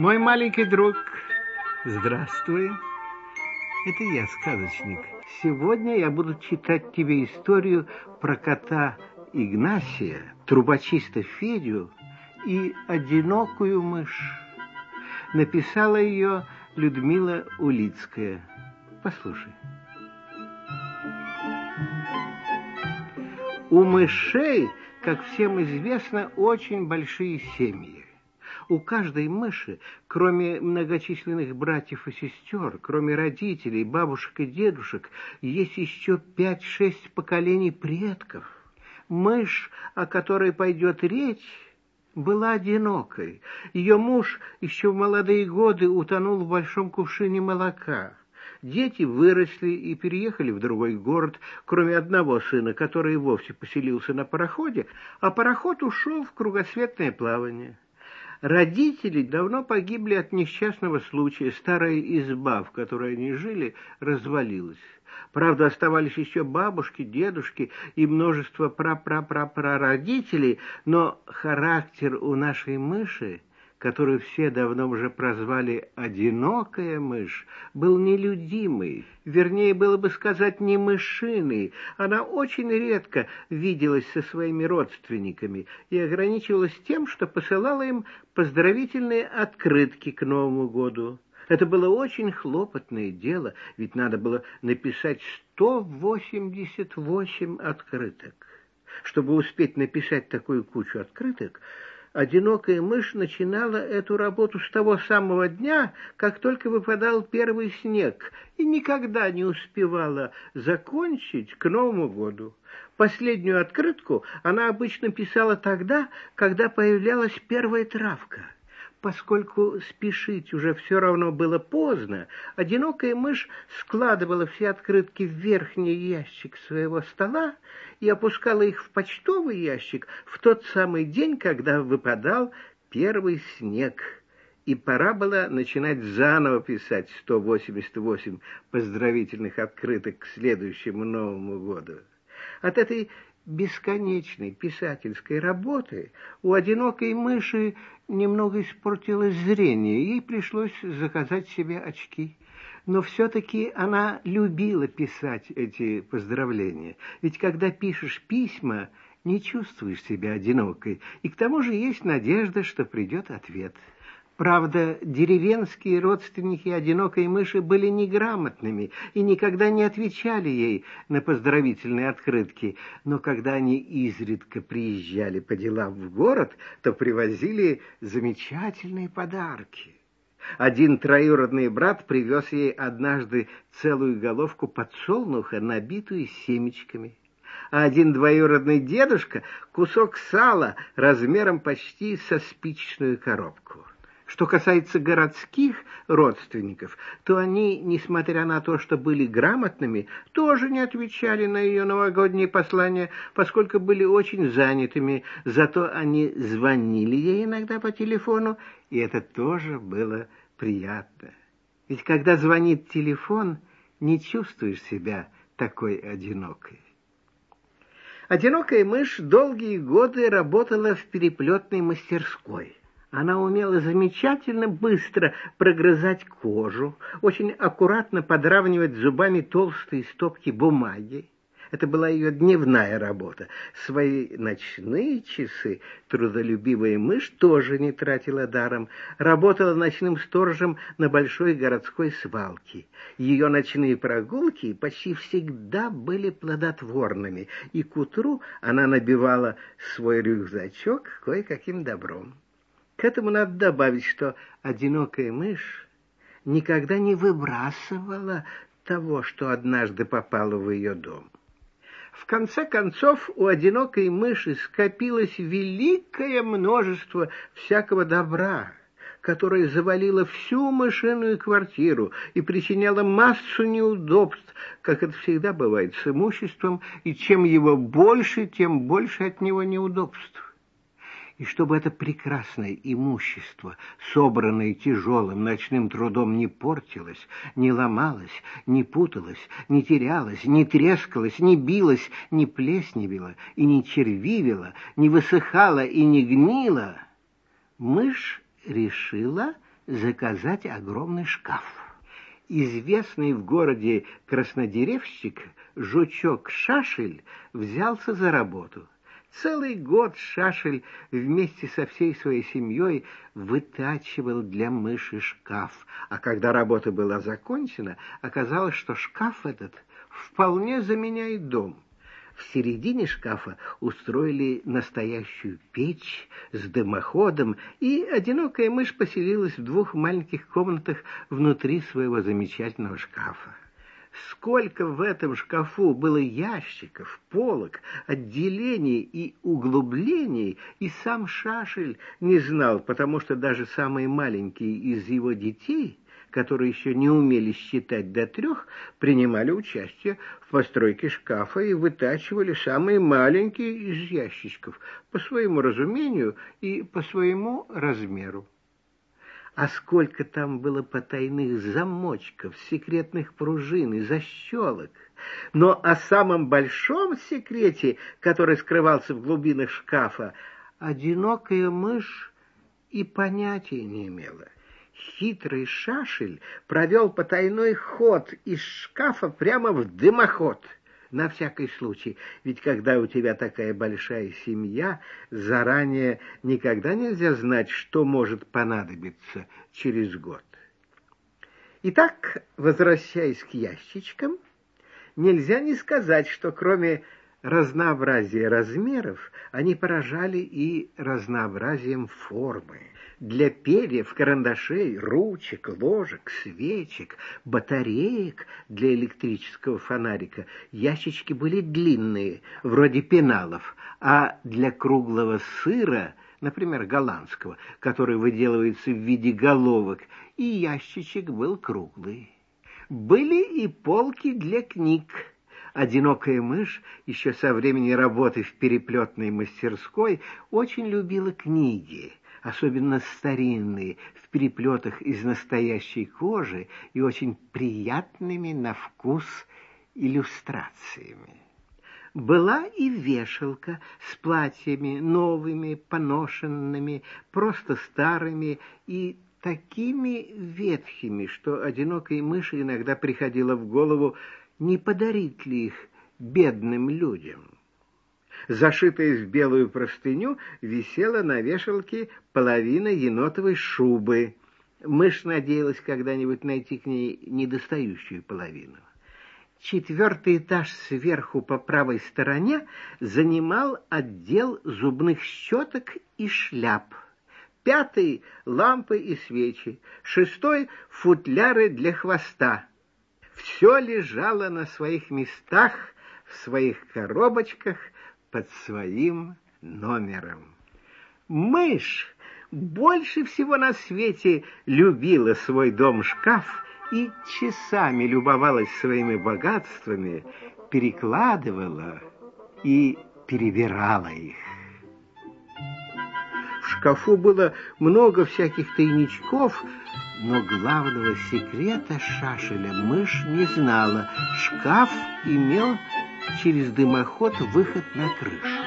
Мой маленький друг, здравствуй. Это я, сказочник. Сегодня я буду читать тебе историю про кота Игнасия, трубочиста Федю и одинокую мышь. Написала ее Людмила Улицкая. Послушай. У мышей, как всем известно, очень большие семьи. У каждой мыши, кроме многочисленных братьев и сестер, кроме родителей, бабушек и дедушек, есть еще пять-шесть поколений предков. Мышь, о которой пойдет речь, была одинокой. Ее муж еще в молодые годы утонул в большом кувшине молока. Дети выросли и переехали в другой город, кроме одного сына, который вовсе поселился на пароходе, а пароход ушел в кругосветное плавание. Родители давно погибли от несчастного случая. Старая изба, в которой они жили, развалилась. Правда, оставались еще бабушки, дедушки и множество прапрапрапрародителей, но характер у нашей мыши которую все давно уже прозвали «одинокая мышь», был нелюдимый, вернее, было бы сказать, не мышиный. Она очень редко виделась со своими родственниками и ограничивалась тем, что посылала им поздравительные открытки к Новому году. Это было очень хлопотное дело, ведь надо было написать 188 открыток. Чтобы успеть написать такую кучу открыток, Одинокая мышь начинала эту работу с того самого дня, как только выпадал первый снег, и никогда не успевала закончить к Новому году. Последнюю открытку она обычно писала тогда, когда появлялась первая травка. Поскольку спешить уже все равно было поздно, одинокая мышь складывала все открытки в верхний ящик своего стола и опускала их в почтовый ящик в тот самый день, когда выпадал первый снег. И пора было начинать заново писать 188 поздравительных открыток к следующему Новому году. От этой бесконечной писательской работы у одинокой мыши немного испортилось зрение, ей пришлось заказать себе очки. Но все-таки она любила писать эти поздравления. Ведь когда пишешь письма, не чувствуешь себя одинокой, и к тому же есть надежда, что придет ответ. Правда, деревенские родственники одинокой мыши были неграмотными и никогда не отвечали ей на поздравительные открытки, но когда они изредка приезжали по делам в город, то привозили замечательные подарки. Один троюродный брат привез ей однажды целую головку подсолнуха, набитую семечками а один двоюродный дедушка — кусок сала размером почти со спичечную коробку. Что касается городских родственников, то они, несмотря на то, что были грамотными, тоже не отвечали на ее новогодние послания, поскольку были очень занятыми, зато они звонили ей иногда по телефону, и это тоже было приятно. Ведь когда звонит телефон, не чувствуешь себя такой одинокой. Одинокая мышь долгие годы работала в переплетной мастерской. Она умела замечательно быстро прогрызать кожу, очень аккуратно подравнивать зубами толстые стопки бумаги. Это была ее дневная работа. Свои ночные часы трудолюбивая мышь тоже не тратила даром. Работала ночным сторожем на большой городской свалке. Ее ночные прогулки почти всегда были плодотворными, и к утру она набивала свой рюкзачок кое-каким добром. К этому надо добавить, что одинокая мышь никогда не выбрасывала того, что однажды попало в ее дом. В конце концов, у одинокой мыши скопилось великое множество всякого добра, которое завалило всю мышиную квартиру и причиняло массу неудобств, как это всегда бывает с имуществом, и чем его больше, тем больше от него неудобств и чтобы это прекрасное имущество, собранное тяжелым ночным трудом, не портилось, не ломалось, не путалось, не терялось, не трескалось, не билось, не плесневело и не червивело, не высыхало и не гнило, мышь решила заказать огромный шкаф. Известный в городе краснодеревщик Жучок Шашель взялся за работу. Целый год Шашель вместе со всей своей семьей вытачивал для мыши шкаф, а когда работа была закончена, оказалось, что шкаф этот вполне заменяет дом. В середине шкафа устроили настоящую печь с дымоходом, и одинокая мышь поселилась в двух маленьких комнатах внутри своего замечательного шкафа. Сколько в этом шкафу было ящиков, полок, отделений и углублений, и сам Шашель не знал, потому что даже самые маленькие из его детей которые еще не умели считать до трех, принимали участие в постройке шкафа и вытачивали самые маленькие из ящичков по своему разумению и по своему размеру. А сколько там было потайных замочков, секретных пружин и защелок. Но о самом большом секрете, который скрывался в глубинах шкафа, одинокая мышь и понятия не имела хитрый шашель провел потайной ход из шкафа прямо в дымоход. На всякий случай, ведь когда у тебя такая большая семья, заранее никогда нельзя знать, что может понадобиться через год. Итак, возвращаясь к ящичкам, нельзя не сказать, что кроме разнообразия размеров, они поражали и разнообразием формы для перьев, карандашей, ручек, ложек, свечек, батареек для электрического фонарика ящички были длинные, вроде пеналов, а для круглого сыра, например, голландского, который выделывается в виде головок, и ящичек был круглый. Были и полки для книг. Одинокая мышь еще со времени работы в переплетной мастерской очень любила книги особенно старинные, в переплетах из настоящей кожи и очень приятными на вкус иллюстрациями. Была и вешалка с платьями новыми, поношенными, просто старыми и такими ветхими, что одинокой мыши иногда приходило в голову, не подарить ли их бедным людям. Зашитая в белую простыню висела на вешалке половина енотовой шубы. Мышь надеялась когда-нибудь найти к ней недостающую половину. Четвертый этаж сверху по правой стороне занимал отдел зубных щеток и шляп. Пятый — лампы и свечи. Шестой — футляры для хвоста. Все лежало на своих местах, в своих коробочках, под своим номером. Мышь больше всего на свете любила свой дом-шкаф и часами любовалась своими богатствами, перекладывала и перебирала их. В шкафу было много всяких тайничков, но главного секрета шашеля мышь не знала. Шкаф имел через дымоход выход на крышу.